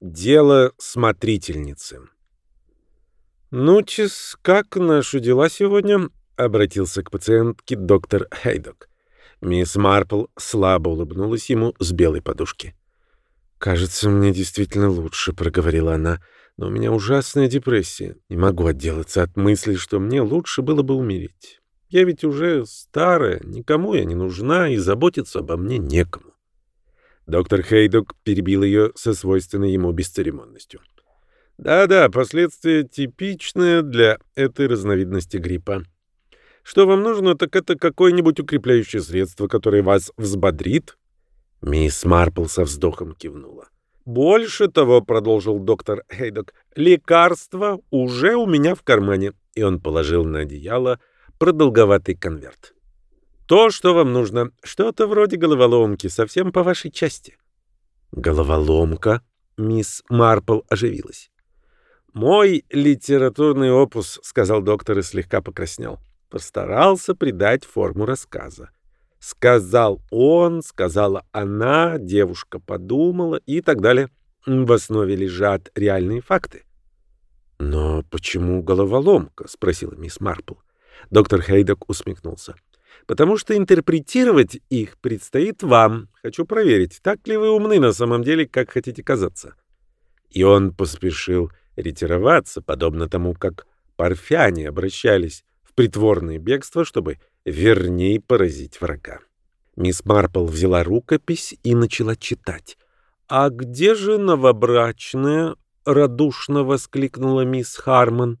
Дело смотрительницы. «Ну, чес, как наши дела сегодня?» — обратился к пациентке доктор Хейдок. Мисс Марпл слабо улыбнулась ему с белой подушки. «Кажется, мне действительно лучше», — проговорила она, — «но у меня ужасная депрессия. Не могу отделаться от мысли, что мне лучше было бы умереть. Я ведь уже старая, никому я не нужна, и заботиться обо мне некому». Доктор Хейдок перебил ее со свойственной ему бесцеремонностью. Да-да, последствия типичные для этой разновидности гриппа. Что вам нужно, так это какое-нибудь укрепляющее средство, которое вас взбодрит. Мисс Марпл со вздохом кивнула. «Больше того», — продолжил доктор Хейдок, — «лекарство уже у меня в кармане». И он положил на одеяло продолговатый конверт. То, что вам нужно. Что-то вроде головоломки, совсем по вашей части. Головоломка? Мисс Марпл оживилась. Мой литературный опус, сказал доктор и слегка покраснел. Постарался придать форму рассказа. Сказал он, сказала она, девушка подумала и так далее. В основе лежат реальные факты. «Но почему головоломка?» — спросила мисс Марпл. Доктор Хейдок усмехнулся потому что интерпретировать их предстоит вам. Хочу проверить, так ли вы умны на самом деле, как хотите казаться. И он поспешил ретироваться, подобно тому, как парфяне обращались в притворное бегство, чтобы верней поразить врага. Мисс Марпл взяла рукопись и начала читать. «А где же новобрачная?» — радушно воскликнула мисс Хармон.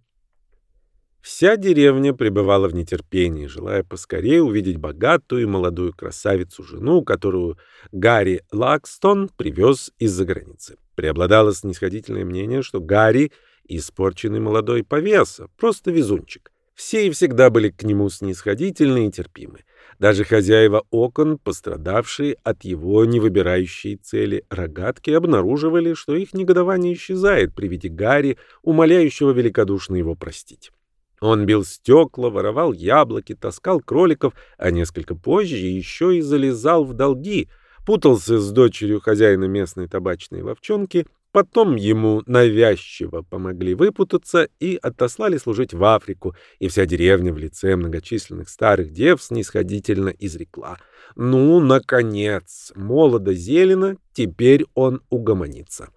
Вся деревня пребывала в нетерпении, желая поскорее увидеть богатую и молодую красавицу-жену, которую Гарри Лакстон привез из-за границы. Преобладало снисходительное мнение, что Гарри — испорченный молодой повеса, просто везунчик. Все и всегда были к нему снисходительны и терпимы. Даже хозяева окон, пострадавшие от его невыбирающей цели рогатки, обнаруживали, что их негодование исчезает при виде Гарри, умоляющего великодушно его простить. Он бил стекла, воровал яблоки, таскал кроликов, а несколько позже еще и залезал в долги, путался с дочерью хозяина местной табачной ловчонки, потом ему навязчиво помогли выпутаться и отослали служить в Африку, и вся деревня в лице многочисленных старых дев снисходительно изрекла. «Ну, наконец, молодо-зелено, теперь он угомонится».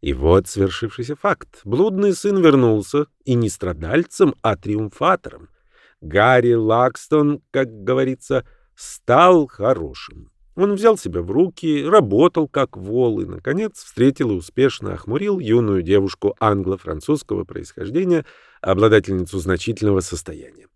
И вот свершившийся факт. Блудный сын вернулся, и не страдальцем, а триумфатором. Гарри Лакстон, как говорится, стал хорошим. Он взял себя в руки, работал как вол и, наконец, встретил и успешно охмурил юную девушку англо-французского происхождения, обладательницу значительного состояния.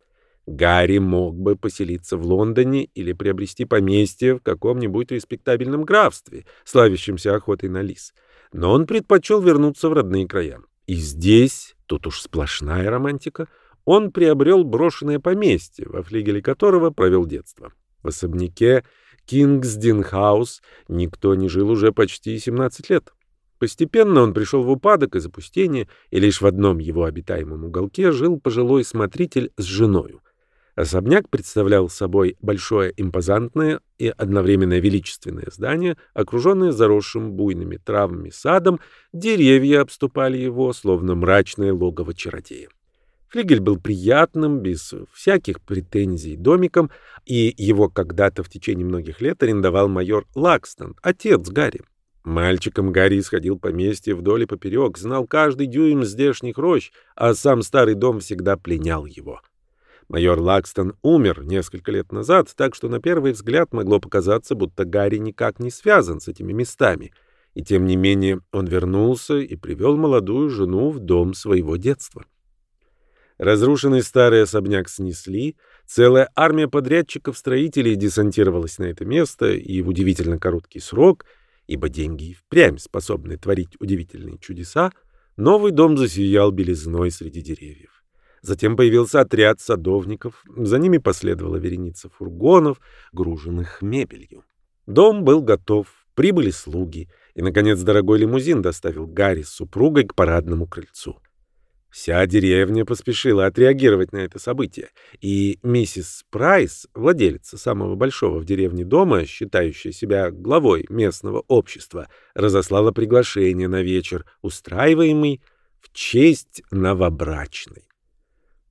Гарри мог бы поселиться в Лондоне или приобрести поместье в каком-нибудь респектабельном графстве, славящемся охотой на лис но он предпочел вернуться в родные края. И здесь, тут уж сплошная романтика, он приобрел брошенное поместье, во флигеле которого провел детство. В особняке Кингсдин-хаус никто не жил уже почти 17 лет. Постепенно он пришел в упадок и запустение, и лишь в одном его обитаемом уголке жил пожилой смотритель с женою. Особняк представлял собой большое импозантное и одновременно величественное здание, окруженное заросшим буйными травами садом, деревья обступали его, словно мрачное логово чародея. Флигель был приятным, без всяких претензий домиком, и его когда-то в течение многих лет арендовал майор Лакстон, отец Гарри. Мальчиком Гарри исходил поместье вдоль и поперек, знал каждый дюйм здешних рощ, а сам старый дом всегда пленял его. Майор Лакстон умер несколько лет назад, так что на первый взгляд могло показаться, будто Гарри никак не связан с этими местами. И тем не менее он вернулся и привел молодую жену в дом своего детства. Разрушенный старый особняк снесли, целая армия подрядчиков-строителей десантировалась на это место и в удивительно короткий срок, ибо деньги и впрямь способны творить удивительные чудеса, новый дом засиял белизной среди деревьев. Затем появился отряд садовников, за ними последовала вереница фургонов, груженных мебелью. Дом был готов, прибыли слуги, и, наконец, дорогой лимузин доставил Гарри с супругой к парадному крыльцу. Вся деревня поспешила отреагировать на это событие, и миссис Прайс, владелица самого большого в деревне дома, считающая себя главой местного общества, разослала приглашение на вечер, устраиваемый в честь новобрачной.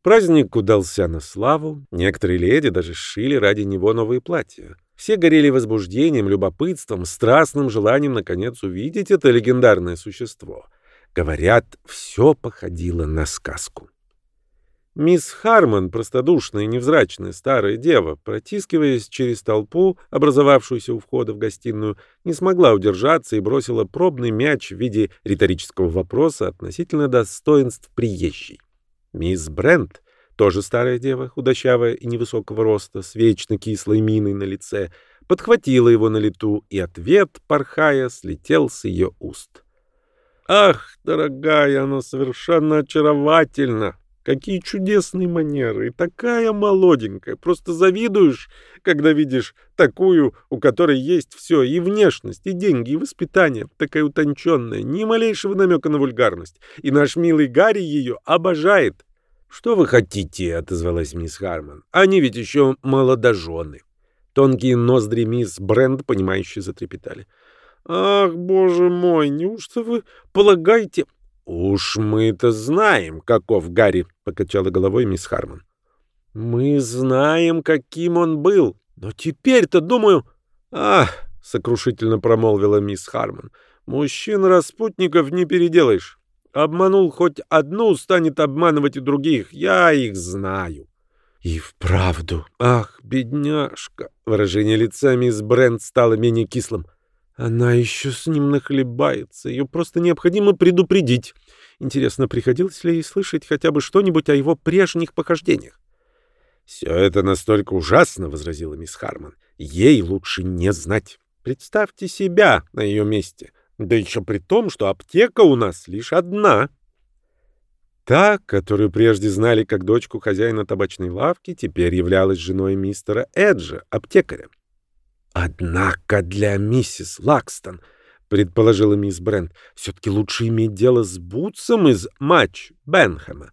Праздник удался на славу, некоторые леди даже сшили ради него новые платья. Все горели возбуждением, любопытством, страстным желанием наконец увидеть это легендарное существо — Говорят, все походило на сказку. Мисс Хармон, простодушная и невзрачная старая дева, протискиваясь через толпу, образовавшуюся у входа в гостиную, не смогла удержаться и бросила пробный мяч в виде риторического вопроса относительно достоинств приезжей. Мисс Брент, тоже старая дева, худощавая и невысокого роста, с вечно кислой миной на лице, подхватила его на лету, и ответ, порхая, слетел с ее уст. Ах, дорогая, она совершенно очаровательна. Какие чудесные манеры. И такая молоденькая. Просто завидуешь, когда видишь такую, у которой есть все. И внешность, и деньги, и воспитание. Такая утонченная. Ни малейшего намека на вульгарность. И наш милый Гарри ее обожает. «Что вы хотите?» — отозвалась мисс Харман. «Они ведь еще молодожены». Тонкие ноздри мисс Брент, понимающе затрепетали. «Ах, боже мой, неужто вы полагаете...» «Уж мы-то знаем, каков Гарри», — покачала головой мисс Харман. «Мы знаем, каким он был, но теперь-то, думаю...» «Ах», — сокрушительно промолвила мисс Харман, — «мужчин-распутников не переделаешь. Обманул хоть одну, станет обманывать и других. Я их знаю». «И вправду, ах, бедняжка!» Выражение лица мисс Брент стало менее кислым. Она еще с ним нахлебается. Ее просто необходимо предупредить. Интересно, приходилось ли ей слышать хотя бы что-нибудь о его прежних похождениях? «Все это настолько ужасно», — возразила мисс Харман. «Ей лучше не знать. Представьте себя на ее месте. Да еще при том, что аптека у нас лишь одна». Та, которую прежде знали как дочку хозяина табачной лавки, теперь являлась женой мистера Эджа, аптекаря. «Однако для миссис Лакстон», — предположила мисс Брент, — «все-таки лучше иметь дело с Бутсом из матч Бенхэма».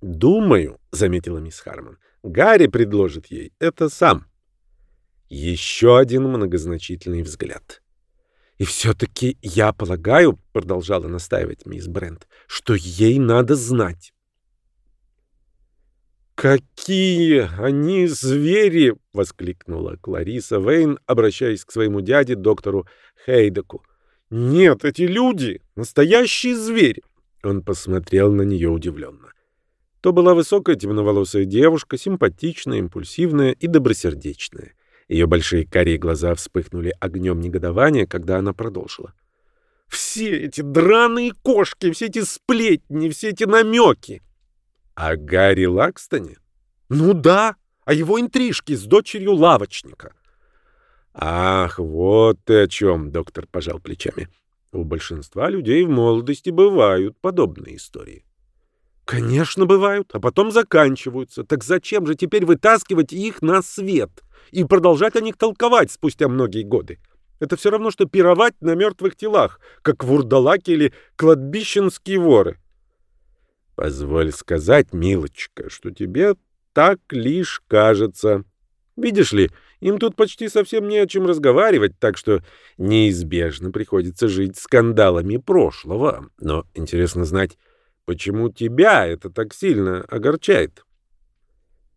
«Думаю», — заметила мисс Харман, — «Гарри предложит ей это сам». Еще один многозначительный взгляд. «И все-таки я полагаю», — продолжала настаивать мисс Брент, — «что ей надо знать». «Какие они звери!» — воскликнула Клариса Вейн, обращаясь к своему дяде, доктору Хейдеку. «Нет, эти люди — настоящие звери!» Он посмотрел на нее удивленно. То была высокая темноволосая девушка, симпатичная, импульсивная и добросердечная. Ее большие карие глаза вспыхнули огнем негодования, когда она продолжила. «Все эти драные кошки, все эти сплетни, все эти намеки! О Гарри Лакстоне? Ну да, о его интрижке с дочерью лавочника. Ах, вот ты о чем, доктор пожал плечами. У большинства людей в молодости бывают подобные истории. Конечно, бывают, а потом заканчиваются. Так зачем же теперь вытаскивать их на свет и продолжать о них толковать спустя многие годы? Это все равно, что пировать на мертвых телах, как вурдалаки или кладбищенские воры. Позволь сказать, милочка, что тебе так лишь кажется. Видишь ли, им тут почти совсем не о чем разговаривать, так что неизбежно приходится жить скандалами прошлого. Но интересно знать, почему тебя это так сильно огорчает?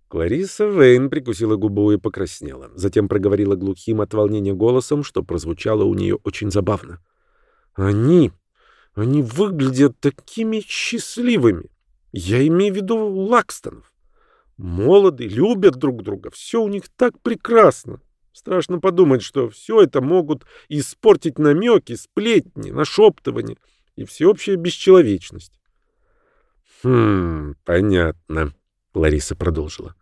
Клариса Вейн прикусила губу и покраснела. Затем проговорила глухим от волнения голосом, что прозвучало у нее очень забавно. «Они они выглядят такими счастливыми. Я имею в виду Лакстонов. Молоды, любят друг друга. Все у них так прекрасно. Страшно подумать, что все это могут испортить намеки, сплетни, нашептывания и всеобщая бесчеловечность. «Хм, понятно», — Лариса продолжила.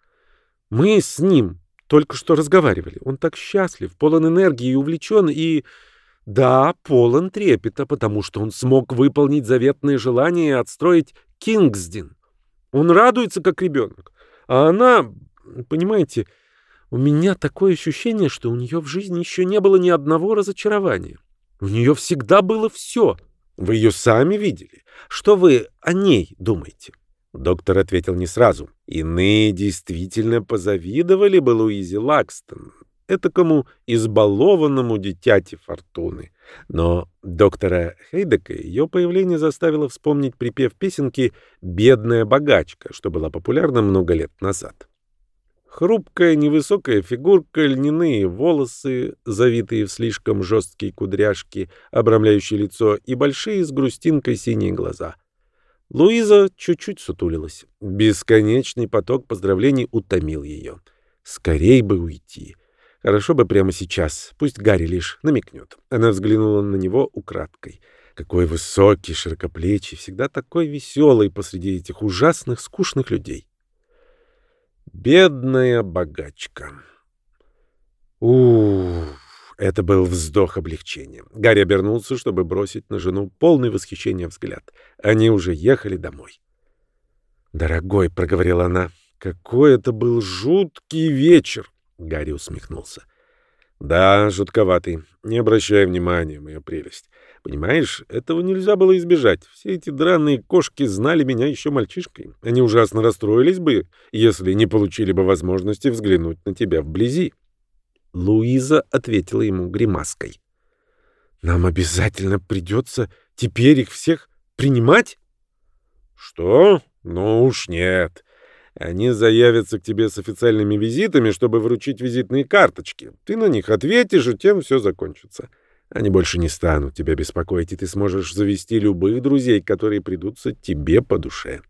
«Мы с ним только что разговаривали. Он так счастлив, полон энергии и увлечен, и да, полон трепета, потому что он смог выполнить заветное желание и отстроить Кингсдин. Он радуется, как ребенок. А она, понимаете, у меня такое ощущение, что у нее в жизни еще не было ни одного разочарования. У нее всегда было все. Вы ее сами видели. Что вы о ней думаете? Доктор ответил не сразу. Иные действительно позавидовали бы Луизе Лакстон, этакому избалованному дитяти фортуны. Но доктора Хейдека ее появление заставило вспомнить припев песенки «Бедная богачка», что была популярна много лет назад. Хрупкая невысокая фигурка, льняные волосы, завитые в слишком жесткие кудряшки, обрамляющие лицо, и большие с грустинкой синие глаза. Луиза чуть-чуть сутулилась. Бесконечный поток поздравлений утомил ее. Скорей бы уйти. Хорошо бы прямо сейчас. Пусть Гарри лишь намекнет. Она взглянула на него украдкой. Какой высокий, широкоплечий, всегда такой веселый посреди этих ужасных, скучных людей. Бедная богачка. Ух, это был вздох облегчения. Гарри обернулся, чтобы бросить на жену полный восхищения взгляд. Они уже ехали домой. «Дорогой», — проговорила она, — «какой это был жуткий вечер!» Гарри усмехнулся. «Да, жутковатый. Не обращай внимания, моя прелесть. Понимаешь, этого нельзя было избежать. Все эти драные кошки знали меня еще мальчишкой. Они ужасно расстроились бы, если не получили бы возможности взглянуть на тебя вблизи». Луиза ответила ему гримаской. «Нам обязательно придется теперь их всех принимать?» «Что? Ну уж нет. Они заявятся к тебе с официальными визитами, чтобы вручить визитные карточки. Ты на них ответишь, и тем все закончится. Они больше не станут тебя беспокоить, и ты сможешь завести любых друзей, которые придутся тебе по душе.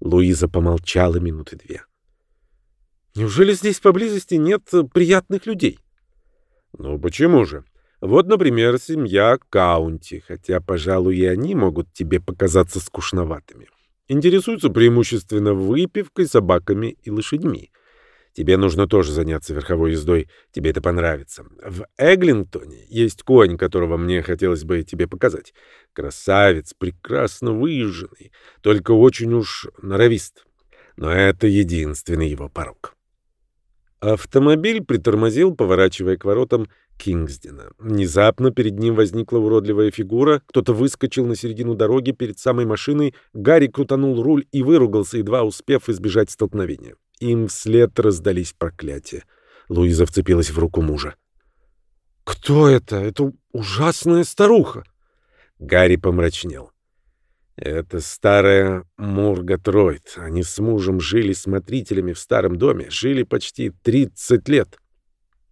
Луиза помолчала минуты две. Неужели здесь поблизости нет приятных людей? Ну почему же? Вот, например, семья Каунти, хотя, пожалуй, и они могут тебе показаться скучноватыми. Интересуются преимущественно выпивкой, собаками и лошадьми. Тебе нужно тоже заняться верховой ездой, тебе это понравится. В Эглингтоне есть конь, которого мне хотелось бы тебе показать. Красавец, прекрасно выезженный, только очень уж норовист. Но это единственный его порог. Автомобиль притормозил, поворачивая к воротам Кингсдена. Внезапно перед ним возникла уродливая фигура, кто-то выскочил на середину дороги перед самой машиной, Гарри крутанул руль и выругался, едва успев избежать столкновения. Им вслед раздались проклятия. Луиза вцепилась в руку мужа. «Кто это? Это ужасная старуха!» Гарри помрачнел. Это старая Мурга Тройд. Они с мужем жили смотрителями в старом доме, жили почти 30 лет.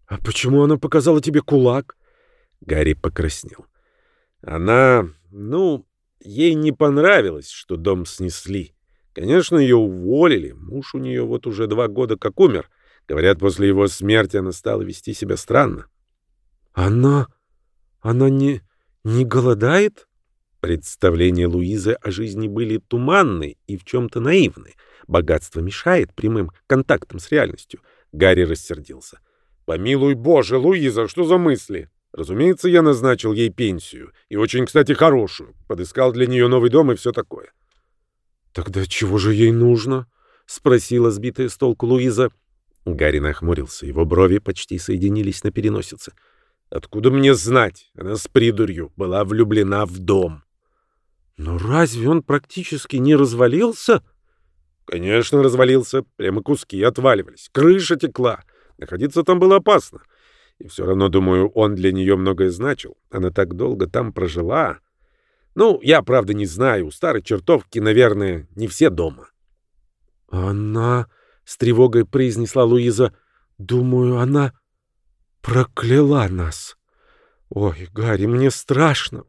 А почему она показала тебе кулак? Гарри покраснел. Она, ну, ей не понравилось, что дом снесли. Конечно, ее уволили. Муж у нее вот уже два года как умер. Говорят, после его смерти она стала вести себя странно. Она... она не... не голодает? Представления Луизы о жизни были туманны и в чем-то наивны. Богатство мешает прямым контактам с реальностью. Гарри рассердился. «Помилуй Боже, Луиза, что за мысли?» Разумеется, я назначил ей пенсию. И очень, кстати, хорошую. Подыскал для нее новый дом и все такое. «Тогда чего же ей нужно?» — спросила сбитая с толку Луиза. Гарри нахмурился. Его брови почти соединились на переносице. «Откуда мне знать? Она с придурью была влюблена в дом». Но разве он практически не развалился? Конечно, развалился. Прямо куски отваливались. Крыша текла. Находиться там было опасно. И все равно, думаю, он для нее многое значил. Она так долго там прожила. Ну, я, правда, не знаю. У старой чертовки, наверное, не все дома. Она, с тревогой произнесла Луиза, думаю, она прокляла нас. Ой, Гарри, мне страшно.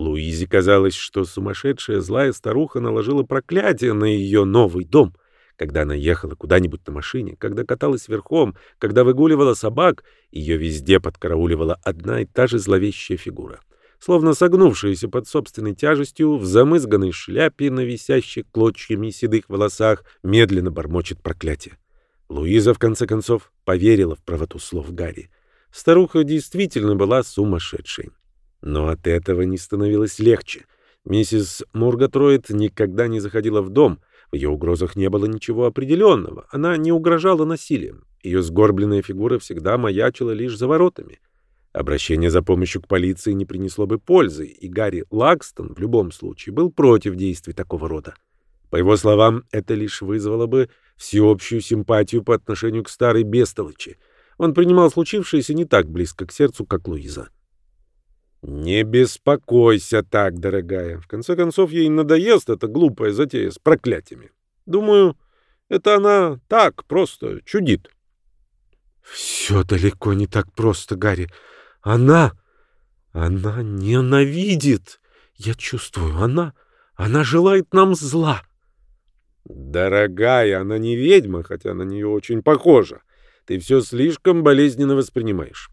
Луизе казалось, что сумасшедшая злая старуха наложила проклятие на ее новый дом. Когда она ехала куда-нибудь на машине, когда каталась верхом, когда выгуливала собак, ее везде подкарауливала одна и та же зловещая фигура. Словно согнувшаяся под собственной тяжестью, в замызганной шляпе на висящих клочьями седых волосах, медленно бормочет проклятие. Луиза, в конце концов, поверила в правоту слов Гарри. Старуха действительно была сумасшедшей. Но от этого не становилось легче. Миссис Мургатроид никогда не заходила в дом. В ее угрозах не было ничего определенного. Она не угрожала насилием. Ее сгорбленная фигура всегда маячила лишь за воротами. Обращение за помощью к полиции не принесло бы пользы, и Гарри Лакстон в любом случае был против действий такого рода. По его словам, это лишь вызвало бы всеобщую симпатию по отношению к старой бестолочи. Он принимал случившееся не так близко к сердцу, как Луиза. «Не беспокойся так, дорогая. В конце концов, ей надоест эта глупая затея с проклятиями. Думаю, это она так просто чудит». «Все далеко не так просто, Гарри. Она... она ненавидит. Я чувствую, она... она желает нам зла». «Дорогая, она не ведьма, хотя на нее очень похожа. Ты все слишком болезненно воспринимаешь».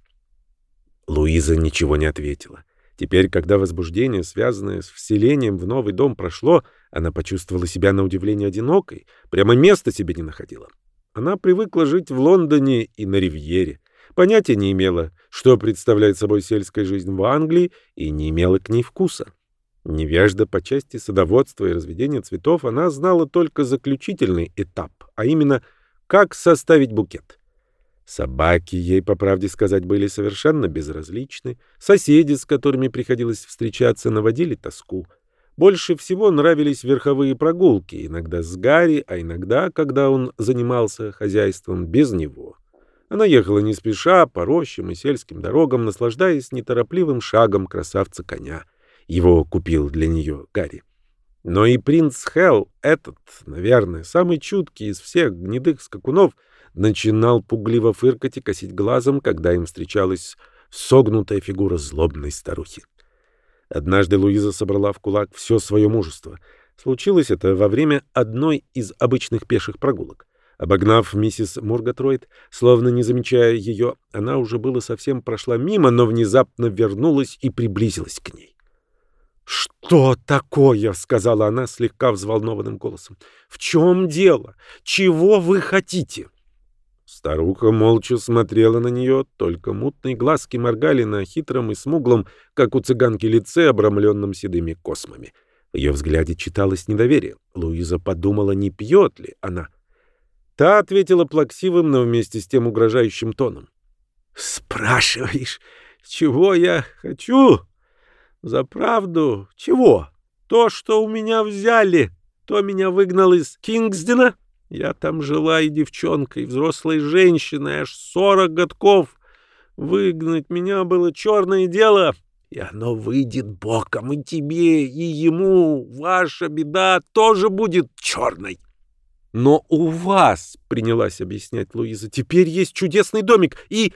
Луиза ничего не ответила. Теперь, когда возбуждение, связанное с вселением в новый дом, прошло, она почувствовала себя на удивление одинокой, прямо места себе не находила. Она привыкла жить в Лондоне и на Ривьере. Понятия не имела, что представляет собой сельская жизнь в Англии, и не имела к ней вкуса. Невежда по части садоводства и разведения цветов, она знала только заключительный этап, а именно, как составить букет. Собаки ей, по правде сказать, были совершенно безразличны, соседи, с которыми приходилось встречаться, наводили тоску. Больше всего нравились верховые прогулки, иногда с Гарри, а иногда, когда он занимался хозяйством без него. Она ехала не спеша, по рощам и сельским дорогам, наслаждаясь неторопливым шагом красавца коня — его купил для нее Гарри. Но и принц Хелл, этот, наверное, самый чуткий из всех гнедых скакунов, начинал пугливо фыркать и косить глазом, когда им встречалась согнутая фигура злобной старухи. Однажды Луиза собрала в кулак все свое мужество. Случилось это во время одной из обычных пеших прогулок. Обогнав миссис Мургатройд, словно не замечая ее, она уже было совсем прошла мимо, но внезапно вернулась и приблизилась к ней. «Что такое?» — сказала она слегка взволнованным голосом. «В чем дело? Чего вы хотите?» Старуха молча смотрела на нее, только мутные глазки моргали на хитром и смуглом, как у цыганки лице, обрамленном седыми космами. В ее взгляде читалось недоверие. Луиза подумала, не пьет ли она. Та ответила плаксивым, но вместе с тем угрожающим тоном. «Спрашиваешь, чего я хочу?» За правду? Чего? То, что у меня взяли, то меня выгнал из Кингсдена. Я там жила и девчонкой, и взрослой женщиной, аж сорок годков. Выгнать меня было черное дело, и оно выйдет боком и тебе, и ему. Ваша беда тоже будет черной. Но у вас, — принялась объяснять Луиза, — теперь есть чудесный домик, и...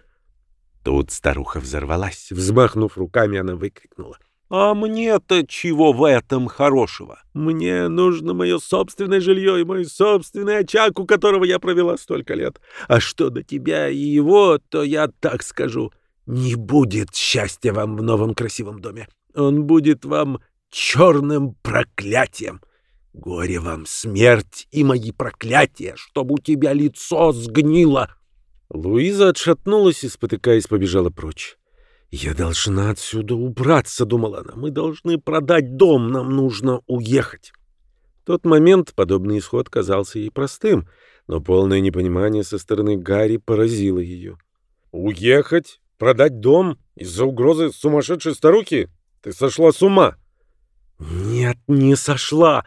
Тут старуха взорвалась. Взмахнув руками, она выкрикнула. — а мне-то чего в этом хорошего? Мне нужно мое собственное жилье и мой собственный очаг, у которого я провела столько лет. А что до тебя и его, то я так скажу. Не будет счастья вам в новом красивом доме. Он будет вам черным проклятием. Горе вам, смерть и мои проклятия, чтобы у тебя лицо сгнило. Луиза отшатнулась и, спотыкаясь, побежала прочь. «Я должна отсюда убраться», — думала она. «Мы должны продать дом, нам нужно уехать». В тот момент подобный исход казался ей простым, но полное непонимание со стороны Гарри поразило ее. «Уехать? Продать дом? Из-за угрозы сумасшедшей старухи? Ты сошла с ума!» «Нет, не сошла.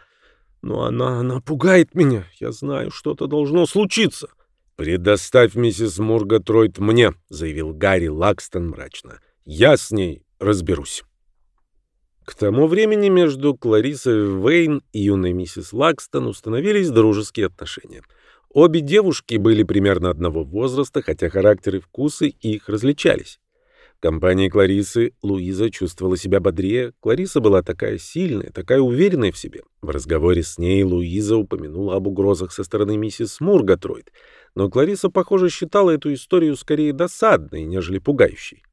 Но она, она пугает меня. Я знаю, что-то должно случиться». «Предоставь миссис Мургатройд мне», — заявил Гарри Лакстон мрачно. Я с ней разберусь. К тому времени между Кларисой Вейн и юной миссис Лакстон установились дружеские отношения. Обе девушки были примерно одного возраста, хотя характеры и вкусы их различались. В компании Кларисы Луиза чувствовала себя бодрее. Клариса была такая сильная, такая уверенная в себе. В разговоре с ней Луиза упомянула об угрозах со стороны миссис Мургатройд, но Клариса, похоже, считала эту историю скорее досадной, нежели пугающей.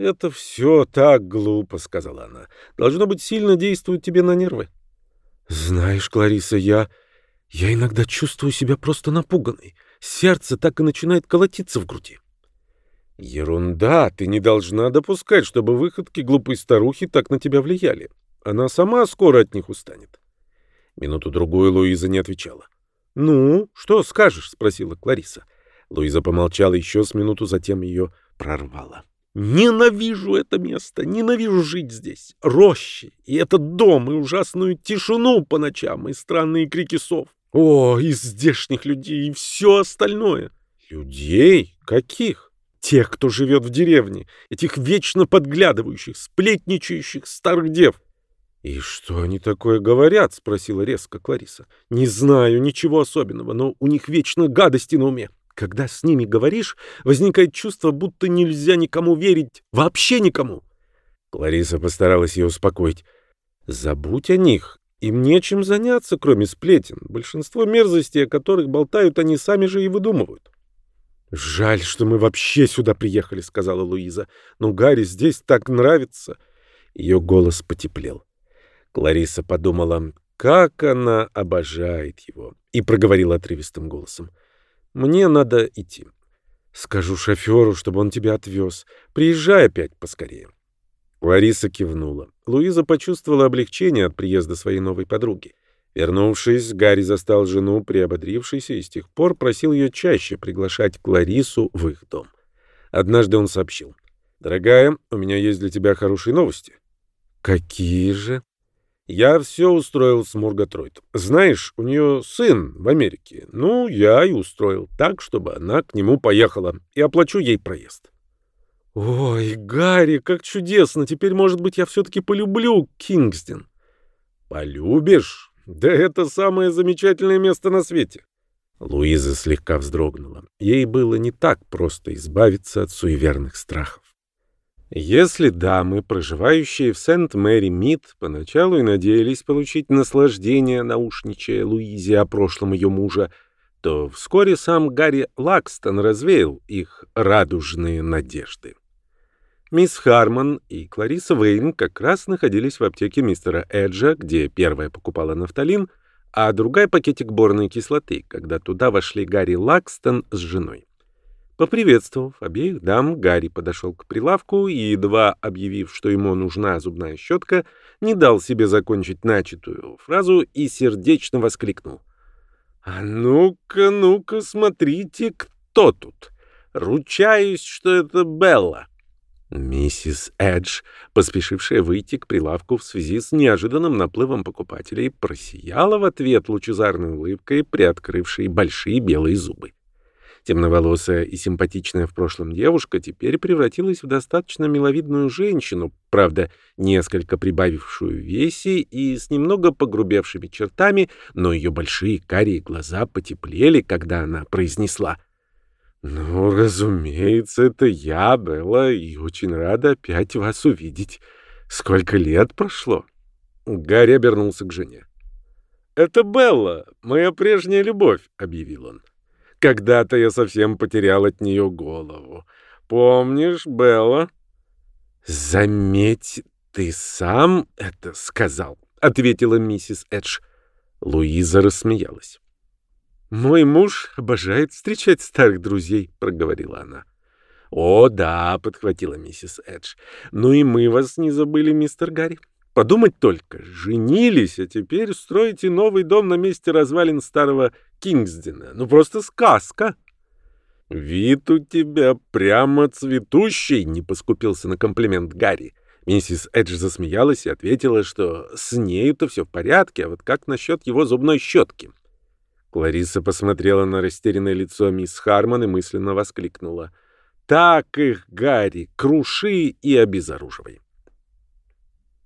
«Это все так глупо», — сказала она. «Должно быть, сильно действует тебе на нервы». «Знаешь, Клариса, я... я иногда чувствую себя просто напуганной. Сердце так и начинает колотиться в груди». «Ерунда! Ты не должна допускать, чтобы выходки глупой старухи так на тебя влияли. Она сама скоро от них устанет». Минуту-другую Луиза не отвечала. «Ну, что скажешь?» — спросила Клариса. Луиза помолчала еще с минуту, затем ее прорвала. Ненавижу это место, ненавижу жить здесь. Рощи, и этот дом, и ужасную тишину по ночам, и странные крики сов. О, и здешних людей, и все остальное. Людей? Каких? Тех, кто живет в деревне, этих вечно подглядывающих, сплетничающих старых дев. «И что они такое говорят?» — спросила резко Клариса. «Не знаю, ничего особенного, но у них вечно гадости на уме. Когда с ними говоришь, возникает чувство, будто нельзя никому верить, вообще никому». Клариса постаралась ее успокоить. «Забудь о них, им нечем заняться, кроме сплетен. Большинство мерзостей, о которых болтают, они сами же и выдумывают». «Жаль, что мы вообще сюда приехали», — сказала Луиза. «Но Гарри здесь так нравится». Ее голос потеплел. Клариса подумала, как она обожает его, и проговорила отрывистым голосом. «Мне надо идти. Скажу шоферу, чтобы он тебя отвез. Приезжай опять поскорее». Лариса кивнула. Луиза почувствовала облегчение от приезда своей новой подруги. Вернувшись, Гарри застал жену, приободрившейся, и с тех пор просил ее чаще приглашать Кларису в их дом. Однажды он сообщил. «Дорогая, у меня есть для тебя хорошие новости». «Какие же?» Я все устроил с Мургатройд. Знаешь, у нее сын в Америке. Ну, я и устроил так, чтобы она к нему поехала. И оплачу ей проезд. Ой, Гарри, как чудесно. Теперь, может быть, я все-таки полюблю Кингсден. Полюбишь? Да это самое замечательное место на свете. Луиза слегка вздрогнула. Ей было не так просто избавиться от суеверных страхов. Если дамы, проживающие в Сент-Мэри-Мид, поначалу и надеялись получить наслаждение, наушничая Луизе о прошлом ее мужа, то вскоре сам Гарри Лакстон развеял их радужные надежды. Мисс Хармон и Клариса Вейн как раз находились в аптеке мистера Эджа, где первая покупала нафталин, а другая — пакетик борной кислоты, когда туда вошли Гарри Лакстон с женой. Поприветствовав обеих дам, Гарри подошел к прилавку и, едва объявив, что ему нужна зубная щетка, не дал себе закончить начатую фразу и сердечно воскликнул. «А ну-ка, ну-ка, смотрите, кто тут! Ручаюсь, что это Белла!» Миссис Эдж, поспешившая выйти к прилавку в связи с неожиданным наплывом покупателей, просияла в ответ лучезарной улыбкой, приоткрывшей большие белые зубы. Темноволосая и симпатичная в прошлом девушка теперь превратилась в достаточно миловидную женщину, правда, несколько прибавившую в весе и с немного погрубевшими чертами, но ее большие карие глаза потеплели, когда она произнесла «Ну, разумеется, это я, Белла, и очень рада опять вас увидеть. Сколько лет прошло?» Гарри обернулся к жене. «Это Белла, моя прежняя любовь», — объявил он. Когда-то я совсем потерял от нее голову. Помнишь, Белла? Заметь, ты сам это сказал, ответила миссис Эдж. Луиза рассмеялась. Мой муж обожает встречать старых друзей, проговорила она. О, да, подхватила миссис Эдж. Ну и мы вас не забыли, мистер Гарри. Подумать только, женились, а теперь строите новый дом на месте развалин старого Кингсдена. Ну, просто сказка. Вид у тебя прямо цветущий, не поскупился на комплимент Гарри. Миссис Эдж засмеялась и ответила, что с нею-то все в порядке, а вот как насчет его зубной щетки? Клариса посмотрела на растерянное лицо мисс Хармон и мысленно воскликнула. «Так их, Гарри, круши и обезоруживай!»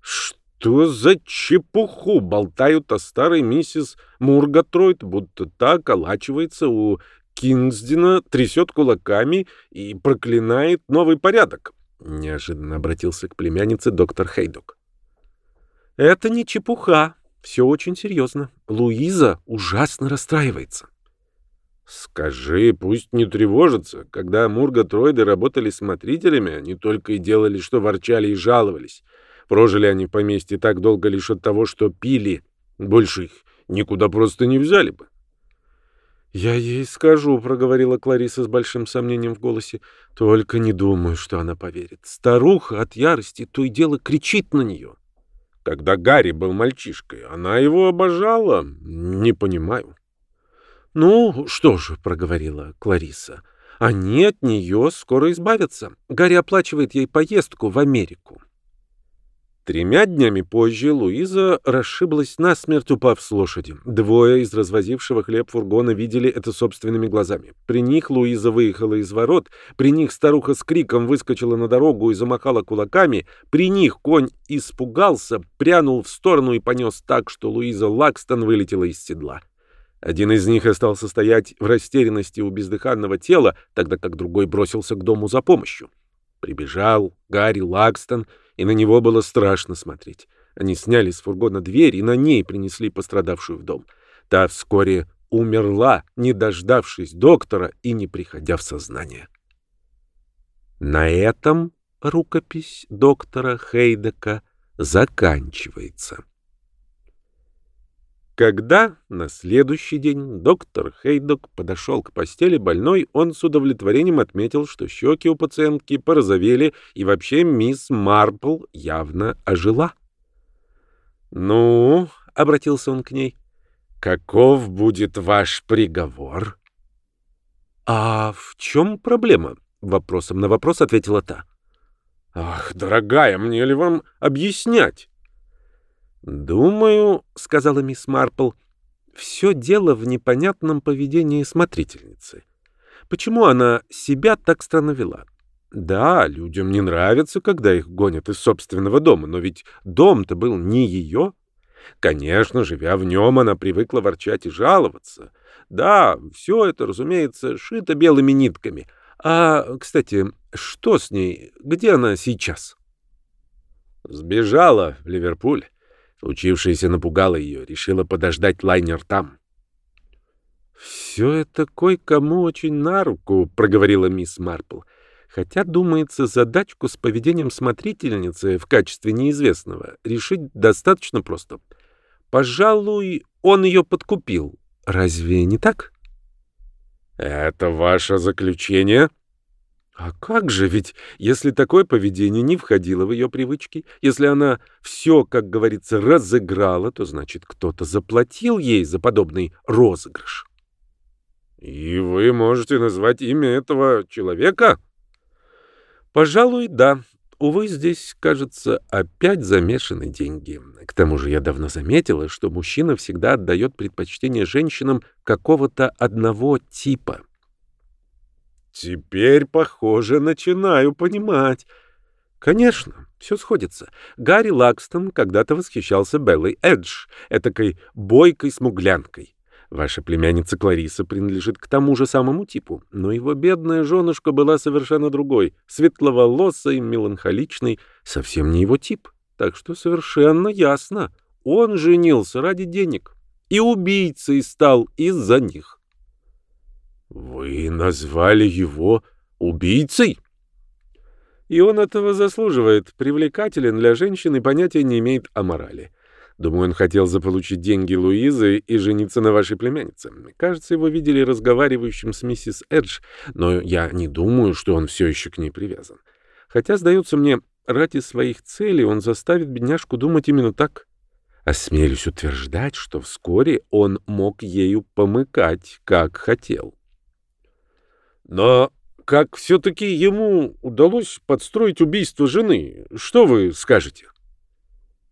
Что за чепуху болтают о старой миссис Мургатройд, будто та околачивается у Кингсдена, трясет кулаками и проклинает новый порядок? Неожиданно обратился к племяннице доктор Хейдок. Это не чепуха, все очень серьезно. Луиза ужасно расстраивается. Скажи, пусть не тревожится. Когда Мургатроиды работали смотрителями, они только и делали, что ворчали и жаловались. Прожили они в поместье так долго лишь от того, что пили. Больше их никуда просто не взяли бы. «Я ей скажу», — проговорила Клариса с большим сомнением в голосе. «Только не думаю, что она поверит. Старуха от ярости то и дело кричит на нее». Когда Гарри был мальчишкой, она его обожала. Не понимаю. «Ну, что же», — проговорила Клариса, Они от нее скоро избавятся. Гарри оплачивает ей поездку в Америку. Тремя днями позже Луиза расшиблась насмерть, упав с лошади. Двое из развозившего хлеб фургона видели это собственными глазами. При них Луиза выехала из ворот, при них старуха с криком выскочила на дорогу и замахала кулаками, при них конь испугался, прянул в сторону и понес так, что Луиза Лакстон вылетела из седла. Один из них остался стоять в растерянности у бездыханного тела, тогда как другой бросился к дому за помощью. Прибежал Гарри Лакстон — и на него было страшно смотреть. Они сняли с фургона дверь и на ней принесли пострадавшую в дом. Та вскоре умерла, не дождавшись доктора и не приходя в сознание. На этом рукопись доктора Хейдека заканчивается. Когда на следующий день доктор Хейдок подошел к постели больной, он с удовлетворением отметил, что щеки у пациентки порозовели, и вообще мисс Марпл явно ожила. «Ну», — обратился он к ней, — «каков будет ваш приговор?» «А в чем проблема?» — вопросом на вопрос ответила та. «Ах, дорогая, мне ли вам объяснять?» «Думаю, — сказала мисс Марпл, — все дело в непонятном поведении смотрительницы. Почему она себя так странно вела? Да, людям не нравится, когда их гонят из собственного дома, но ведь дом-то был не ее. Конечно, живя в нем, она привыкла ворчать и жаловаться. Да, все это, разумеется, шито белыми нитками. А, кстати, что с ней? Где она сейчас?» «Сбежала в Ливерпуль». Случившееся напугало ее, решила подождать лайнер там. «Все это кое-кому очень на руку», — проговорила мисс Марпл. «Хотя, думается, задачку с поведением смотрительницы в качестве неизвестного решить достаточно просто. Пожалуй, он ее подкупил. Разве не так?» «Это ваше заключение?» А как же, ведь если такое поведение не входило в ее привычки, если она все, как говорится, разыграла, то значит кто-то заплатил ей за подобный розыгрыш. И вы можете назвать имя этого человека? Пожалуй, да. Увы, здесь, кажется, опять замешаны деньги. К тому же я давно заметила, что мужчина всегда отдает предпочтение женщинам какого-то одного типа — Теперь, похоже, начинаю понимать. Конечно, все сходится. Гарри Лакстон когда-то восхищался Беллой Эдж, этакой бойкой смуглянкой. Ваша племянница Клариса принадлежит к тому же самому типу, но его бедная женушка была совершенно другой, светловолосой, меланхоличной, совсем не его тип. Так что совершенно ясно, он женился ради денег и убийцей стал из-за них. Вы назвали его убийцей? И он этого заслуживает. Привлекателен для женщины понятия не имеет о морали. Думаю, он хотел заполучить деньги Луизы и жениться на вашей племяннице. Кажется, его видели разговаривающим с миссис Эдж, но я не думаю, что он все еще к ней привязан. Хотя, сдается мне, ради своих целей он заставит бедняжку думать именно так. Осмелюсь утверждать, что вскоре он мог ею помыкать, как хотел. Но как все-таки ему удалось подстроить убийство жены? Что вы скажете?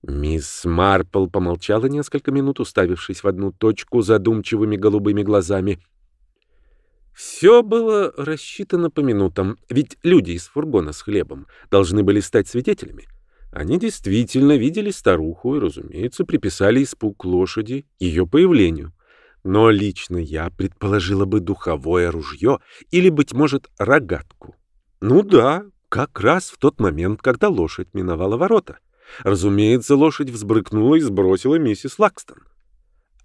Мисс Марпл помолчала несколько минут, уставившись в одну точку задумчивыми голубыми глазами. Все было рассчитано по минутам, ведь люди из фургона с хлебом должны были стать свидетелями. Они действительно видели старуху и, разумеется, приписали испуг лошади ее появлению. Но лично я предположила бы духовое ружье или, быть может, рогатку. Ну да, как раз в тот момент, когда лошадь миновала ворота. Разумеется, лошадь взбрыкнула и сбросила миссис Лакстон.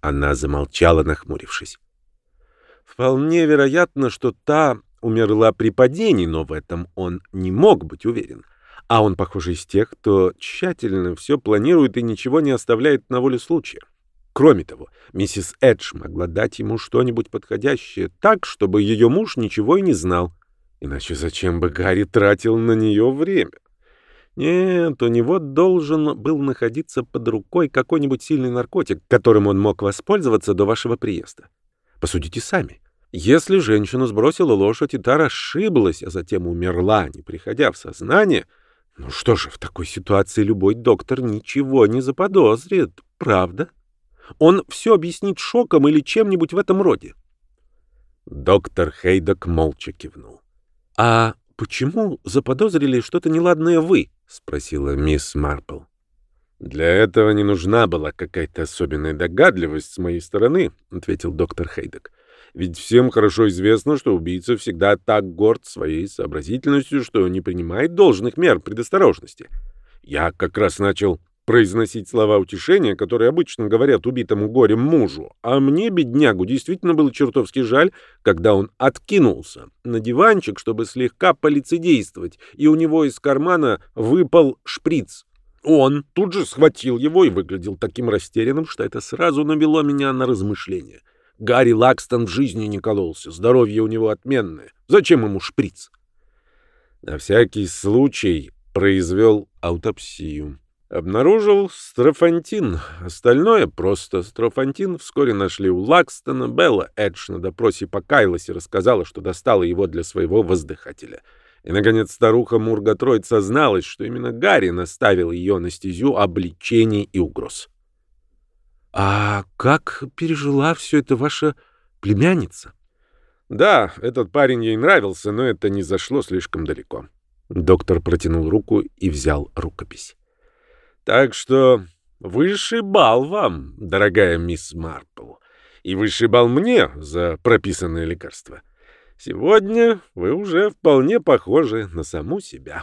Она замолчала, нахмурившись. Вполне вероятно, что та умерла при падении, но в этом он не мог быть уверен. А он, похоже, из тех, кто тщательно все планирует и ничего не оставляет на волю случая. Кроме того, миссис Эдж могла дать ему что-нибудь подходящее так, чтобы ее муж ничего и не знал. Иначе зачем бы Гарри тратил на нее время? Нет, у него должен был находиться под рукой какой-нибудь сильный наркотик, которым он мог воспользоваться до вашего приезда. Посудите сами. Если женщина сбросила лошадь, и та расшиблась, а затем умерла, не приходя в сознание, ну что же, в такой ситуации любой доктор ничего не заподозрит, правда? Он все объяснит шоком или чем-нибудь в этом роде. Доктор Хейдок молча кивнул. — А почему заподозрили что-то неладное вы? — спросила мисс Марпл. — Для этого не нужна была какая-то особенная догадливость с моей стороны, — ответил доктор Хейдок. Ведь всем хорошо известно, что убийца всегда так горд своей сообразительностью, что не принимает должных мер предосторожности. Я как раз начал произносить слова утешения, которые обычно говорят убитому горем мужу. А мне, беднягу, действительно было чертовски жаль, когда он откинулся на диванчик, чтобы слегка полицедействовать, и у него из кармана выпал шприц. Он тут же схватил его и выглядел таким растерянным, что это сразу навело меня на размышления. Гарри Лакстон в жизни не кололся, здоровье у него отменное. Зачем ему шприц? На всякий случай произвел аутопсию. Обнаружил строфантин. Остальное просто строфантин вскоре нашли у Лакстона. Белла Эдж на допросе покаялась и рассказала, что достала его для своего воздыхателя. И, наконец, старуха Мургатроид созналась, что именно Гарри наставил ее на стезю обличений и угроз. «А как пережила все это ваша племянница?» «Да, этот парень ей нравился, но это не зашло слишком далеко». Доктор протянул руку и взял рукопись. Так что высший бал вам, дорогая мисс Марпл, и высший бал мне за прописанное лекарство. Сегодня вы уже вполне похожи на саму себя.